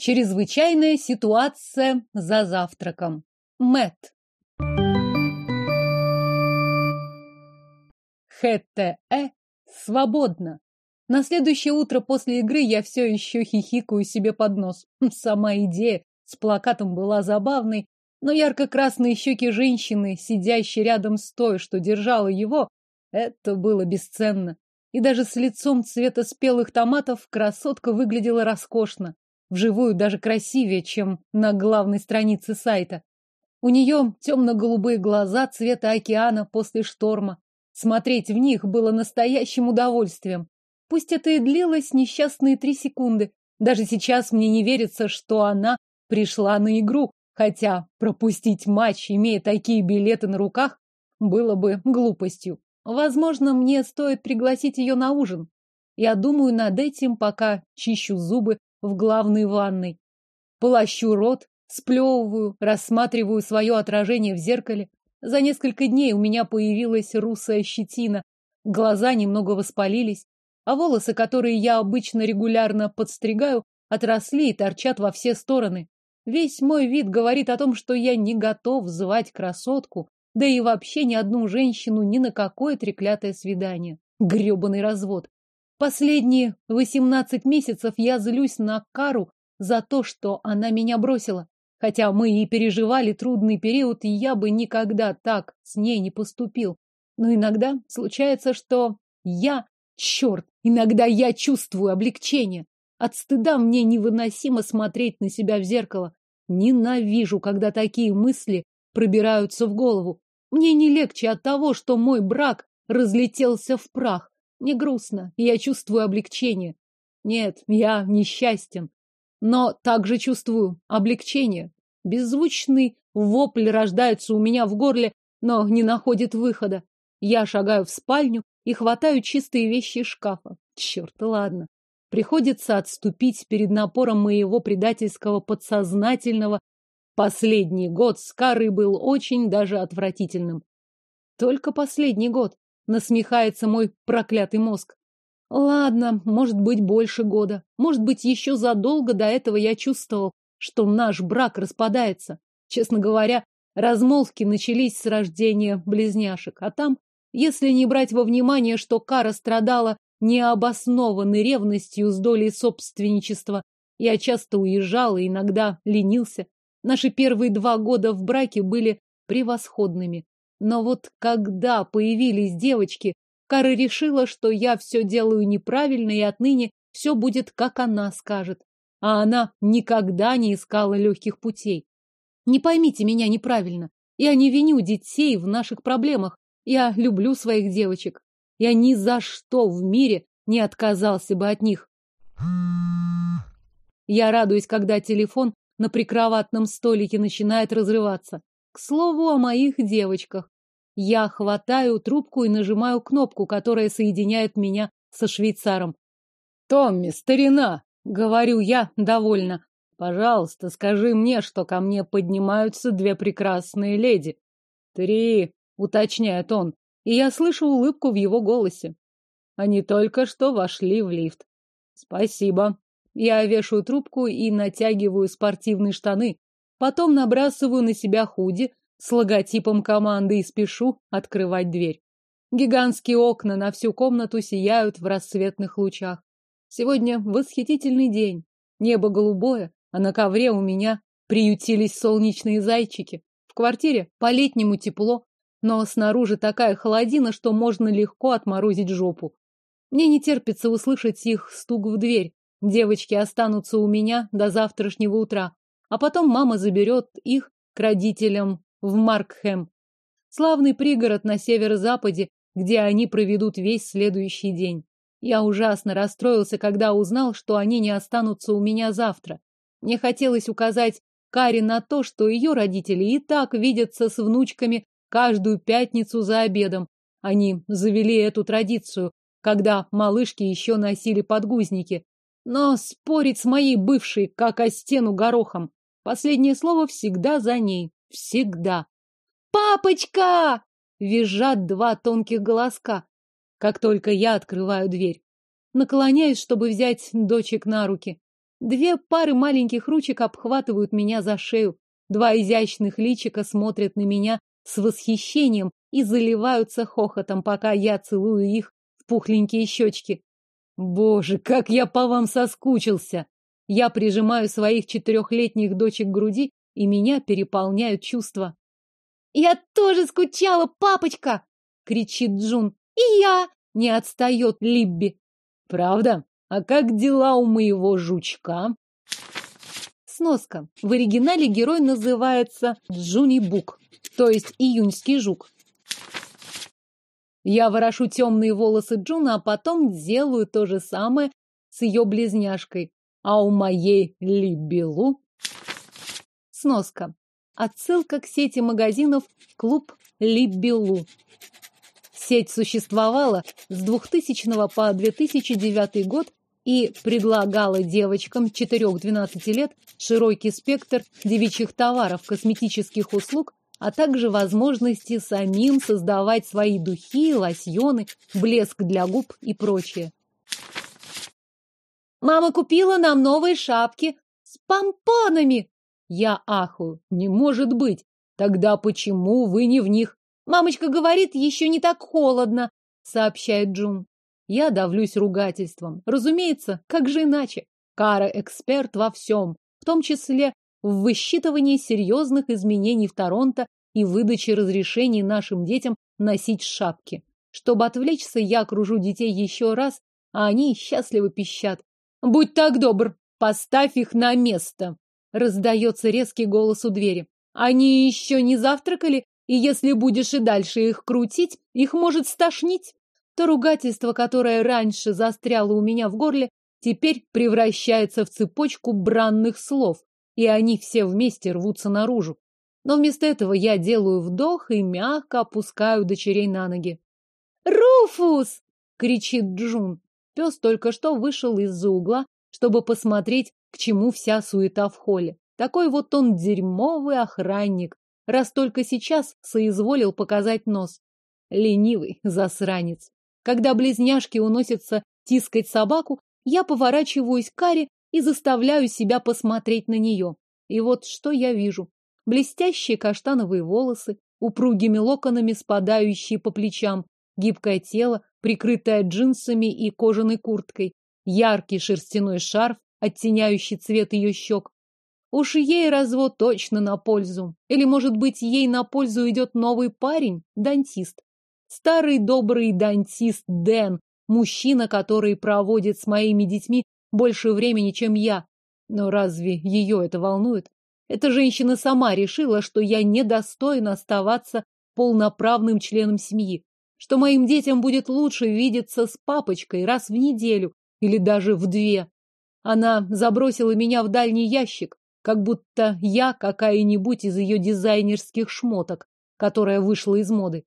Чрезвычайная ситуация за завтраком. Мэт. ХТЭ свободно. На следующее утро после игры я все еще хихикаю себе под нос. Сама идея с плакатом была забавной, но ярко-красные щеки женщины, сидящей рядом с той, что держала его, это было бесценно. И даже с лицом цвета спелых томатов красотка выглядела роскошно вживую даже красивее, чем на главной странице сайта. У нее темно-голубые глаза цвета океана после шторма. Смотреть в них было настоящим удовольствием. Пусть это и длилось несчастные три секунды. Даже сейчас мне не верится, что она пришла на игру, хотя пропустить матч, имея такие билеты на руках, было бы глупостью. Возможно, мне стоит пригласить ее на ужин. Я думаю над этим, пока чищу зубы в главной ванной. Полощу рот, сплевываю, рассматриваю свое отражение в зеркале. За несколько дней у меня появилась русая щетина, глаза немного воспалились, а волосы, которые я обычно регулярно подстригаю, отросли и торчат во все стороны. Весь мой вид говорит о том, что я не готов звать красотку, да и вообще ни одну женщину ни на какое треклятое свидание. Гребаный развод. Последние восемнадцать месяцев я злюсь на Кару за то, что она меня бросила. Хотя мы и переживали трудный период, и я бы никогда так с ней не поступил. Но иногда случается, что я, черт, иногда я чувствую облегчение. От стыда мне невыносимо смотреть на себя в зеркало. Ненавижу, когда такие мысли пробираются в голову. Мне не легче от того, что мой брак разлетелся в прах. Не грустно, и я чувствую облегчение. Нет, я несчастен. Но также чувствую облегчение. Беззвучный вопль рождается у меня в горле, но не находит выхода. Я шагаю в спальню и хватаю чистые вещи из шкафа. Черт, ладно. Приходится отступить перед напором моего предательского подсознательного. Последний год с Карой был очень даже отвратительным. Только последний год насмехается мой проклятый мозг. Ладно, может быть, больше года. Может быть, еще задолго до этого я чувствовал, что наш брак распадается. Честно говоря, размолвки начались с рождения близняшек. А там, если не брать во внимание, что Кара страдала необоснованной ревностью с долей собственничества, я часто уезжал и иногда ленился. Наши первые два года в браке были превосходными. Но вот когда появились девочки, Кара решила, что я все делаю неправильно, и отныне все будет, как она скажет. А она никогда не искала легких путей. Не поймите меня неправильно. Я не виню детей в наших проблемах. Я люблю своих девочек. Я ни за что в мире не отказался бы от них. Я радуюсь, когда телефон на прикроватном столике начинает разрываться. К слову о моих девочках. Я хватаю трубку и нажимаю кнопку, которая соединяет меня со швейцаром. «Томми, старина!» — говорю я довольно. «Пожалуйста, скажи мне, что ко мне поднимаются две прекрасные леди». «Три», — уточняет он, и я слышу улыбку в его голосе. Они только что вошли в лифт. «Спасибо». Я вешаю трубку и натягиваю спортивные штаны, Потом набрасываю на себя худи с логотипом команды и спешу открывать дверь. Гигантские окна на всю комнату сияют в рассветных лучах. Сегодня восхитительный день. Небо голубое, а на ковре у меня приютились солнечные зайчики. В квартире по-летнему тепло, но снаружи такая холодина, что можно легко отморозить жопу. Мне не терпится услышать их стук в дверь. Девочки останутся у меня до завтрашнего утра а потом мама заберет их к родителям в Маркхэм. Славный пригород на северо-западе, где они проведут весь следующий день. Я ужасно расстроился, когда узнал, что они не останутся у меня завтра. Мне хотелось указать Каре на то, что ее родители и так видятся с внучками каждую пятницу за обедом. Они завели эту традицию, когда малышки еще носили подгузники. Но спорить с моей бывшей, как о стену горохом, Последнее слово всегда за ней. Всегда. «Папочка!» — визжат два тонких голоска, как только я открываю дверь. Наклоняюсь, чтобы взять дочек на руки. Две пары маленьких ручек обхватывают меня за шею. Два изящных личика смотрят на меня с восхищением и заливаются хохотом, пока я целую их в пухленькие щечки. Боже, как я по вам соскучился! Я прижимаю своих четырехлетних дочек к груди, и меня переполняют чувства. «Я тоже скучала, папочка!» — кричит Джун. «И я!» — не отстает Либби. «Правда? А как дела у моего жучка?» Сноска. В оригинале герой называется Junie Bug, то есть июньский жук. Я ворошу темные волосы Джуна, а потом делаю то же самое с ее близняшкой. А у моей Libby Lu... Сноска. Отсылка к сети магазинов «Клуб Libby Lu». Сеть существовала с 2000 по 2009 год и предлагала девочкам 4-12 лет широкий спектр девичьих товаров, косметических услуг, а также возможности самим создавать свои духи, лосьоны, блеск для губ и прочее. «Мама купила нам новые шапки с помпонами!» Я ахую. «Не может быть! Тогда почему вы не в них?» «Мамочка говорит, еще не так холодно», — сообщает Джун. Я давлюсь ругательством. Разумеется, как же иначе? Кара эксперт во всем, в том числе в высчитывании серьезных изменений в Торонто и выдаче разрешений нашим детям носить шапки. Чтобы отвлечься, я окружу детей еще раз, а они счастливо пищат. «Будь так добр, поставь их на место!» Раздается резкий голос у двери. «Они еще не завтракали, и если будешь и дальше их крутить, их может стошнить!» То ругательство, которое раньше застряло у меня в горле, теперь превращается в цепочку бранных слов, и они все вместе рвутся наружу. Но вместо этого я делаю вдох и мягко опускаю дочерей на ноги. «Руфус!» — кричит Джун. Пес только что вышел из-за угла, чтобы посмотреть, к чему вся суета в холле. Такой вот он дерьмовый охранник, раз только сейчас соизволил показать нос. Ленивый засранец. Когда близняшки уносятся тискать собаку, я поворачиваюсь к Каре и заставляю себя посмотреть на нее. И вот что я вижу. Блестящие каштановые волосы, упругими локонами спадающие по плечам, гибкое тело, прикрытое джинсами и кожаной курткой, яркий шерстяной шарф, оттеняющий цвет ее щек. Уж ей развод точно на пользу. Или, может быть, ей на пользу идет новый парень, дантист. Старый добрый дантист Дэн, мужчина, который проводит с моими детьми больше времени, чем я. Но разве ее это волнует? Эта женщина сама решила, что я недостойна оставаться полноправным членом семьи, что моим детям будет лучше видеться с папочкой раз в неделю или даже в две. Она забросила меня в дальний ящик, как будто я какая-нибудь из ее дизайнерских шмоток, которая вышла из моды.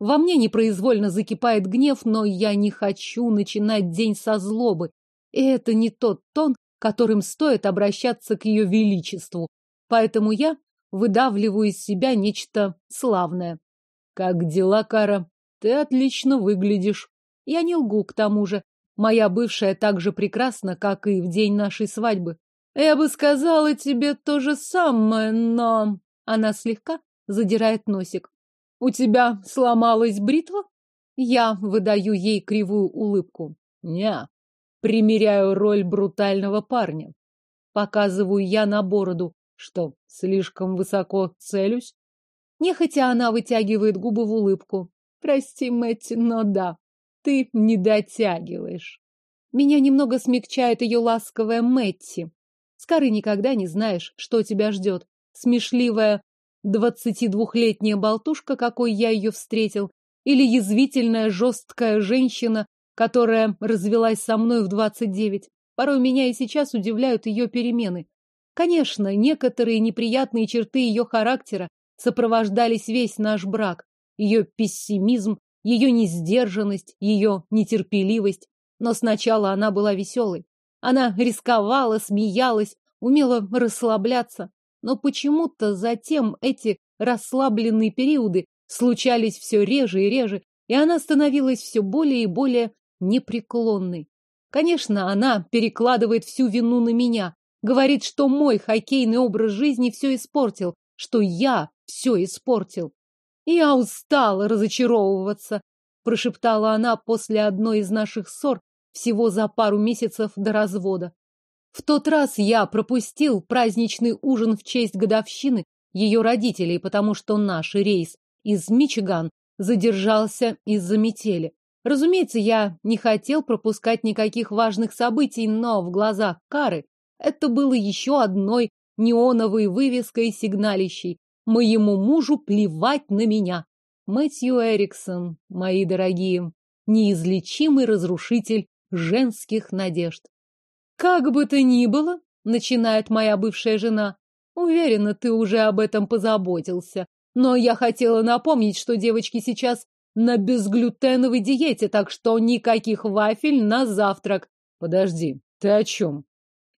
Во мне непроизвольно закипает гнев, но я не хочу начинать день со злобы. И это не тот тон, которым стоит обращаться к ее величеству. Поэтому я выдавливаю из себя нечто славное. Как дела, Кара? Ты отлично выглядишь. Я не лгу, к тому же. Моя бывшая так же прекрасна, как и в день нашей свадьбы. Я бы сказала тебе то же самое, но... Она слегка задирает носик. У тебя сломалась бритва? Я выдаю ей кривую улыбку. Не, примеряю роль брутального парня. Показываю я на бороду. Что, слишком высоко целюсь? Нехотя она вытягивает губы в улыбку. Прости, Мэтти, но да, ты не дотягиваешь. Меня немного смягчает ее ласковая Мэтти. Скоры никогда не знаешь, что тебя ждет. Смешливая двадцатидвухлетняя болтушка, какой я ее встретил, или язвительная жесткая женщина, которая развелась со мной в двадцать девять. Порой меня и сейчас удивляют ее перемены. Конечно, некоторые неприятные черты ее характера сопровождались весь наш брак. Ее пессимизм, ее несдержанность, ее нетерпеливость. Но сначала она была веселой. Она рисковала, смеялась, умела расслабляться. Но почему-то затем эти расслабленные периоды случались все реже и реже, и она становилась все более и более непреклонной. Конечно, она перекладывает всю вину на меня, Говорит, что мой хоккейный образ жизни все испортил, что я все испортил. Я устала разочаровываться, прошептала она после одной из наших ссор всего за пару месяцев до развода. В тот раз я пропустил праздничный ужин в честь годовщины ее родителей, потому что наш рейс из Мичиган задержался из-за метели. Разумеется, я не хотел пропускать никаких важных событий, но в глазах Кары это было еще одной неоновой вывеской сигналищей. Моему мужу плевать на меня. Мэтью Эриксон, мои дорогие, неизлечимый разрушитель женских надежд. Как бы то ни было, начинает моя бывшая жена, уверена, ты уже об этом позаботился. Но я хотела напомнить, что девочки сейчас на безглютеновой диете, так что никаких вафель на завтрак. Подожди, ты о чем?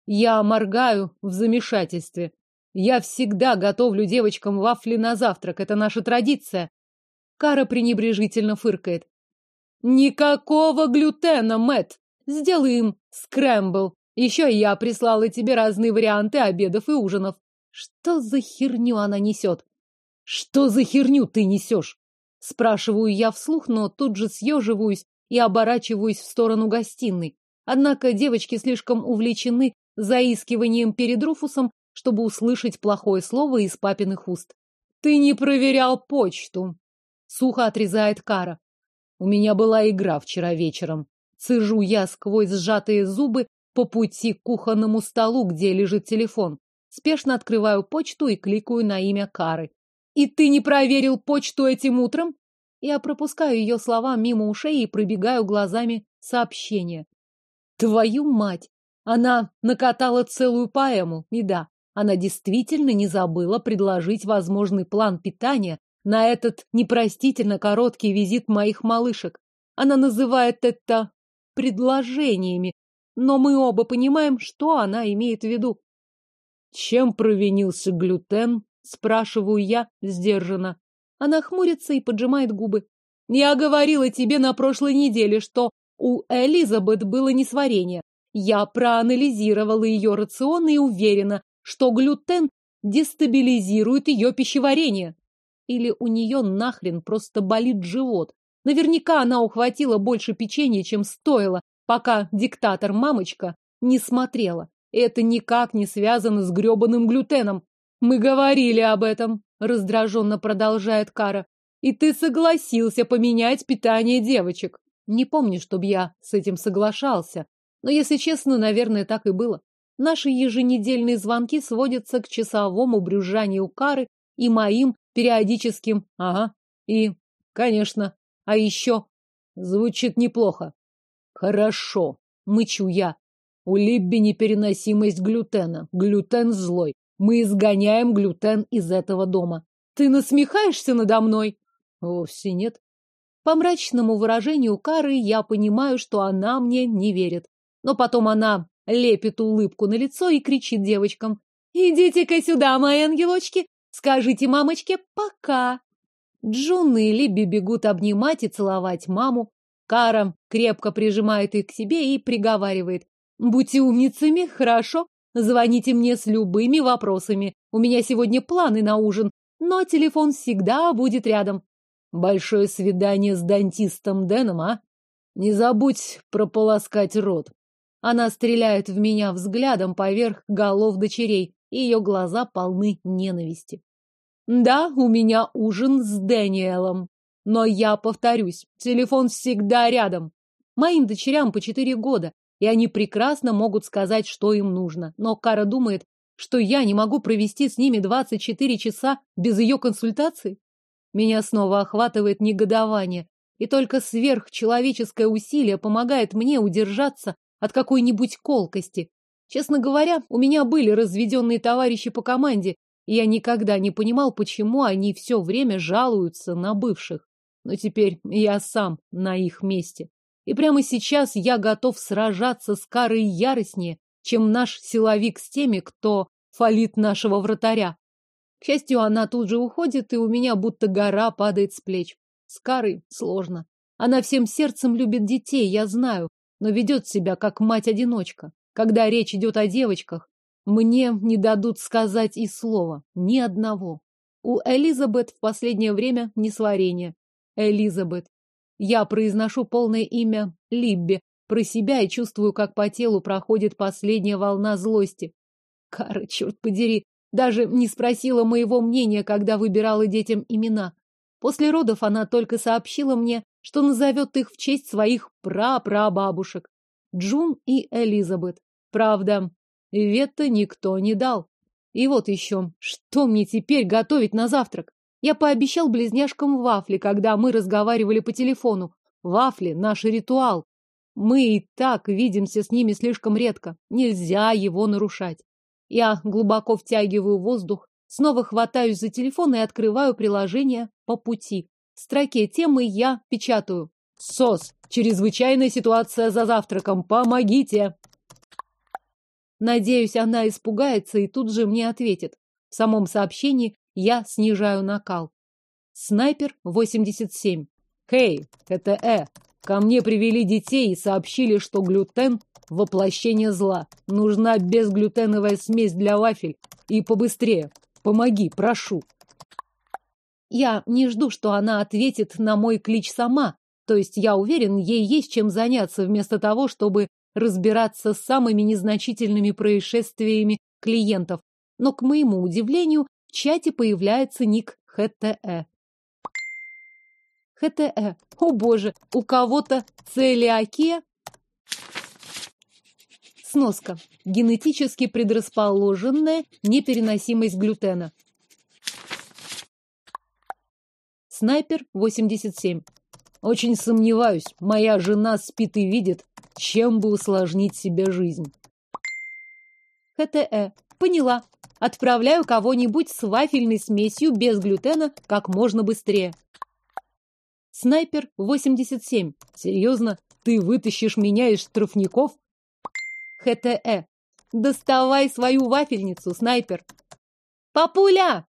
Я моргаю в замешательстве. Я всегда готовлю девочкам вафли на завтрак. Это наша традиция. Кара пренебрежительно фыркает. Никакого глютена, Мэт. Сделаем скрэмбл. Еще я прислала тебе разные варианты обедов и ужинов. Что за херню она несет? Что за херню ты несешь? Спрашиваю я вслух, но тут же съеживаюсь и оборачиваюсь в сторону гостиной. Однако девочки слишком увлечены заискиванием перед Руфусом, чтобы услышать плохое слово из папиных уст. Ты не проверял почту. Сухо отрезает Кара. У меня была игра вчера вечером. Цежу я сквозь сжатые зубы по пути к кухонному столу, где лежит телефон. Спешно открываю почту и кликаю на имя Кары. «И ты не проверил почту этим утром?» Я пропускаю ее слова мимо ушей и пробегаю глазами сообщение. Твою мать! Она накатала целую поэму. И да, она действительно не забыла предложить возможный план питания на этот непростительно короткий визит моих малышек. Она называет это предложениями, но мы оба понимаем, что она имеет в виду. Чем провинился глютен? Спрашиваю я сдержанно. Она хмурится и поджимает губы. Я говорила тебе на прошлой неделе, что у Элизабет было несварение. Я проанализировала ее рацион и уверена, что глютен дестабилизирует ее пищеварение. Или у нее нахрен просто болит живот. Наверняка она ухватила больше печенья, чем стоило, пока диктатор-мамочка не смотрела. Это никак не связано с грёбаным глютеном. Мы говорили об этом, раздраженно продолжает Кара. И ты согласился поменять питание девочек. Не помню, чтобы я с этим соглашался. Но, если честно, наверное, так и было. Наши еженедельные звонки сводятся к часовому брюзжанию Кары и моим периодическим «ага» и «конечно». А еще звучит неплохо. Хорошо, мычу я. У Либби непереносимость глютена. Глютен злой. Мы изгоняем глютен из этого дома. Ты насмехаешься надо мной? Вовсе нет. По мрачному выражению Кары я понимаю, что она мне не верит. Но потом она лепит улыбку на лицо и кричит девочкам. «Идите-ка сюда, мои ангелочки! Скажите мамочке «пока». Джун и Либби бегут обнимать и целовать маму. Кара крепко прижимает их к себе и приговаривает. Будьте умницами, хорошо? Звоните мне с любыми вопросами. У меня сегодня планы на ужин, но телефон всегда будет рядом. Большое свидание с дантистом Дэном, а? Не забудь прополоскать рот. Она стреляет в меня взглядом поверх голов дочерей, и ее глаза полны ненависти. Да, у меня ужин с Дэниелом. Но я повторюсь, телефон всегда рядом. Моим дочерям по четыре года, и они прекрасно могут сказать, что им нужно. Но Кара думает, что я не могу провести с ними 24 часа без ее консультаций. Меня снова охватывает негодование, и только сверхчеловеческое усилие помогает мне удержаться от какой-нибудь колкости. Честно говоря, у меня были разведенные товарищи по команде, и я никогда не понимал, почему они все время жалуются на бывших. Но теперь я сам на их месте. И прямо сейчас я готов сражаться с Карой яростнее, чем наш силовик с теми, кто фалит нашего вратаря. К счастью, она тут же уходит, и у меня будто гора падает с плеч. С Карой сложно. Она всем сердцем любит детей, я знаю, но ведет себя как мать-одиночка. Когда речь идет о девочках, Мне не дадут сказать и слова, ни одного. У Элизабет в последнее время несварение. Элизабет. Я произношу полное имя Либби про себя и чувствую, как по телу проходит последняя волна злости. Кара, черт подери, даже не спросила моего мнения, когда выбирала детям имена. После родов она только сообщила мне, что назовет их в честь своих прапрабабушек. Джун и Элизабет. Правда, Ветта никто не дал. И вот еще, что мне теперь готовить на завтрак? Я пообещал близняшкам вафли, когда мы разговаривали по телефону. Вафли — наш ритуал. Мы и так видимся с ними слишком редко. Нельзя его нарушать. Я глубоко втягиваю воздух, снова хватаюсь за телефон и открываю приложение по пути. Строке темы я печатаю. СОС. Чрезвычайная ситуация за завтраком. Помогите. Надеюсь, она испугается и тут же мне ответит. В самом сообщении я снижаю накал. Снайпер 87. Хей, Э. Ко мне привели детей и сообщили, что глютен – воплощение зла. Нужна безглютеновая смесь для вафель. И побыстрее. Помоги, прошу. Я не жду, что она ответит на мой клич сама. То есть я уверен, ей есть чем заняться вместо того, чтобы разбираться с самыми незначительными происшествиями клиентов. Но, к моему удивлению, в чате появляется ник ХТЭ. ХТЭ. О боже, у кого-то целиакия? Сноска. Генетически предрасположенная непереносимость глютена. Снайпер 87. Очень сомневаюсь, моя жена спит и видит, чем бы усложнить себе жизнь. ХТЭ. Поняла. Отправляю кого-нибудь с вафельной смесью без глютена как можно быстрее. Снайпер 87. Серьезно? Ты вытащишь меня из штрафников? ХТЭ. Доставай свою вафельницу, снайпер. Папуля!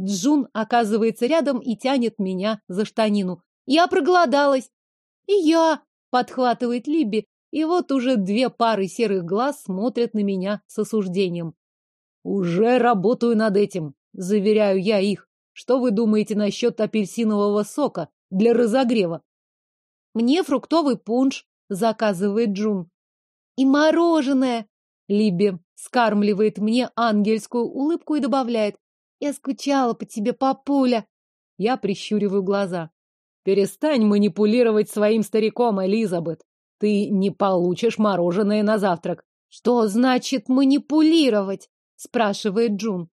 Джун оказывается рядом и тянет меня за штанину. Я проголодалась. И я, подхватывает Либи, и вот уже две пары серых глаз смотрят на меня с осуждением. Уже работаю над этим, заверяю я их. Что вы думаете насчет апельсинового сока для разогрева? Мне фруктовый пунш, заказывает Джун. И мороженое. Либи скармливает мне ангельскую улыбку и добавляет. Я скучала по тебе, папуля. Я прищуриваю глаза. Перестань манипулировать своим стариком, Элизабет. Ты не получишь мороженое на завтрак. Что значит манипулировать? спрашивает Джун.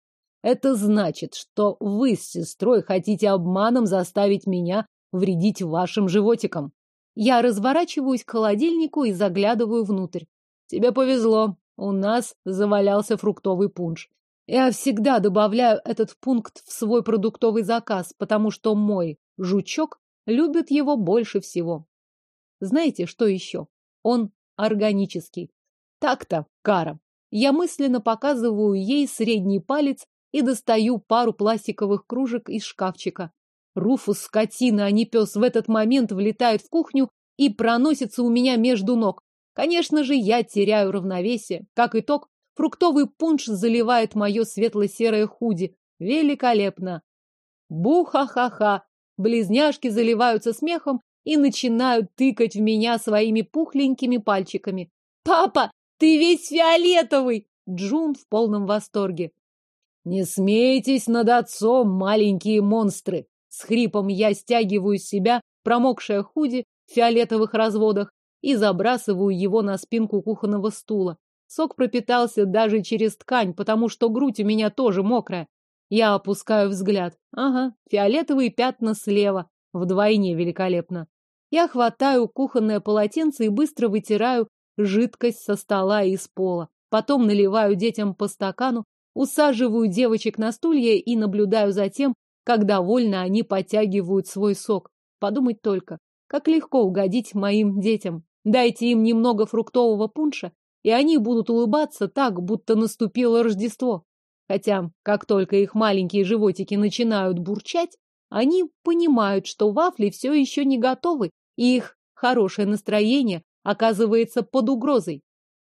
Это значит, что вы с сестрой хотите обманом заставить меня вредить вашим животикам. Я разворачиваюсь к холодильнику и заглядываю внутрь. Тебе повезло. У нас завалялся фруктовый пунш. Я всегда добавляю этот пункт в свой продуктовый заказ, потому что мой жучок любит его больше всего. Знаете, что еще? Он органический. Так-то, Кара. Я мысленно показываю ей средний палец и достаю пару пластиковых кружек из шкафчика. Руфус, скотина, а не пес, в этот момент влетает в кухню и проносится у меня между ног. Конечно же, я теряю равновесие. Как итог, фруктовый пунш заливает мое светло-серое худи. Великолепно! Буха-ха-ха! Близняшки заливаются смехом и начинают тыкать в меня своими пухленькими пальчиками. «Папа, ты весь фиолетовый!» Джун в полном восторге. «Не смейтесь над отцом, маленькие монстры!» С хрипом я стягиваю с себя промокшее худи в фиолетовых разводах и забрасываю его на спинку кухонного стула. Сок пропитался даже через ткань, потому что грудь у меня тоже мокрая. Я опускаю взгляд. Ага, фиолетовые пятна слева. Вдвойне великолепно. Я хватаю кухонное полотенце и быстро вытираю жидкость со стола и с пола. Потом наливаю детям по стакану, усаживаю девочек на стулья и наблюдаю за тем, как довольно они потягивают свой сок. Подумать только, как легко угодить моим детям. Дайте им немного фруктового пунша, и они будут улыбаться так, будто наступило Рождество. Хотя, как только их маленькие животики начинают бурчать, они понимают, что вафли все еще не готовы, и их хорошее настроение оказывается под угрозой.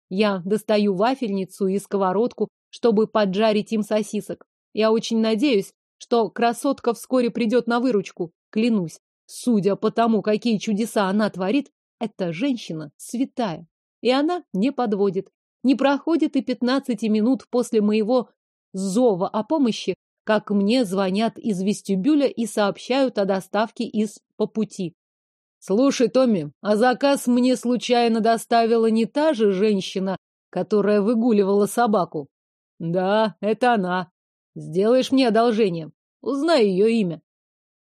Я достаю вафельницу и сковородку, чтобы поджарить им сосисок. Я очень надеюсь, что красотка вскоре придет на выручку. Клянусь, судя по тому, какие чудеса она творит, эта женщина святая. И она не подводит. Не проходит и пятнадцати минут после моего зова о помощи, как мне звонят из вестибюля и сообщают о доставке из по пути. Слушай, Томми, а заказ мне случайно доставила не та же женщина, которая выгуливала собаку? Да, это она. Сделаешь мне одолжение. Узнай ее имя.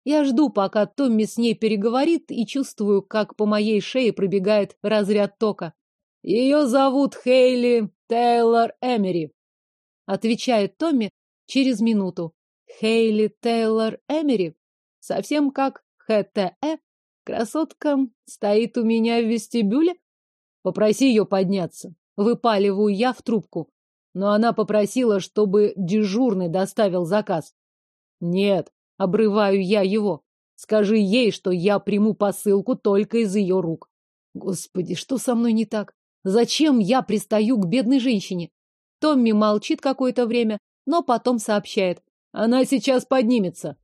Я жду, пока Томми с ней переговорит, и чувствую, как по моей шее пробегает разряд тока. Ее зовут Хейли Тейлор Эмери. Отвечает Томми через минуту. Хейли Тейлор Эмери? Совсем как ХТЭ? Красотка стоит у меня в вестибюле? Попроси ее подняться. Выпаливаю я в трубку. Но она попросила, чтобы дежурный доставил заказ. Нет, обрываю я его. Скажи ей, что я приму посылку только из ее рук. Господи, что со мной не так? Зачем я пристаю к бедной женщине? Томми молчит какое-то время, но потом сообщает. Она сейчас поднимется.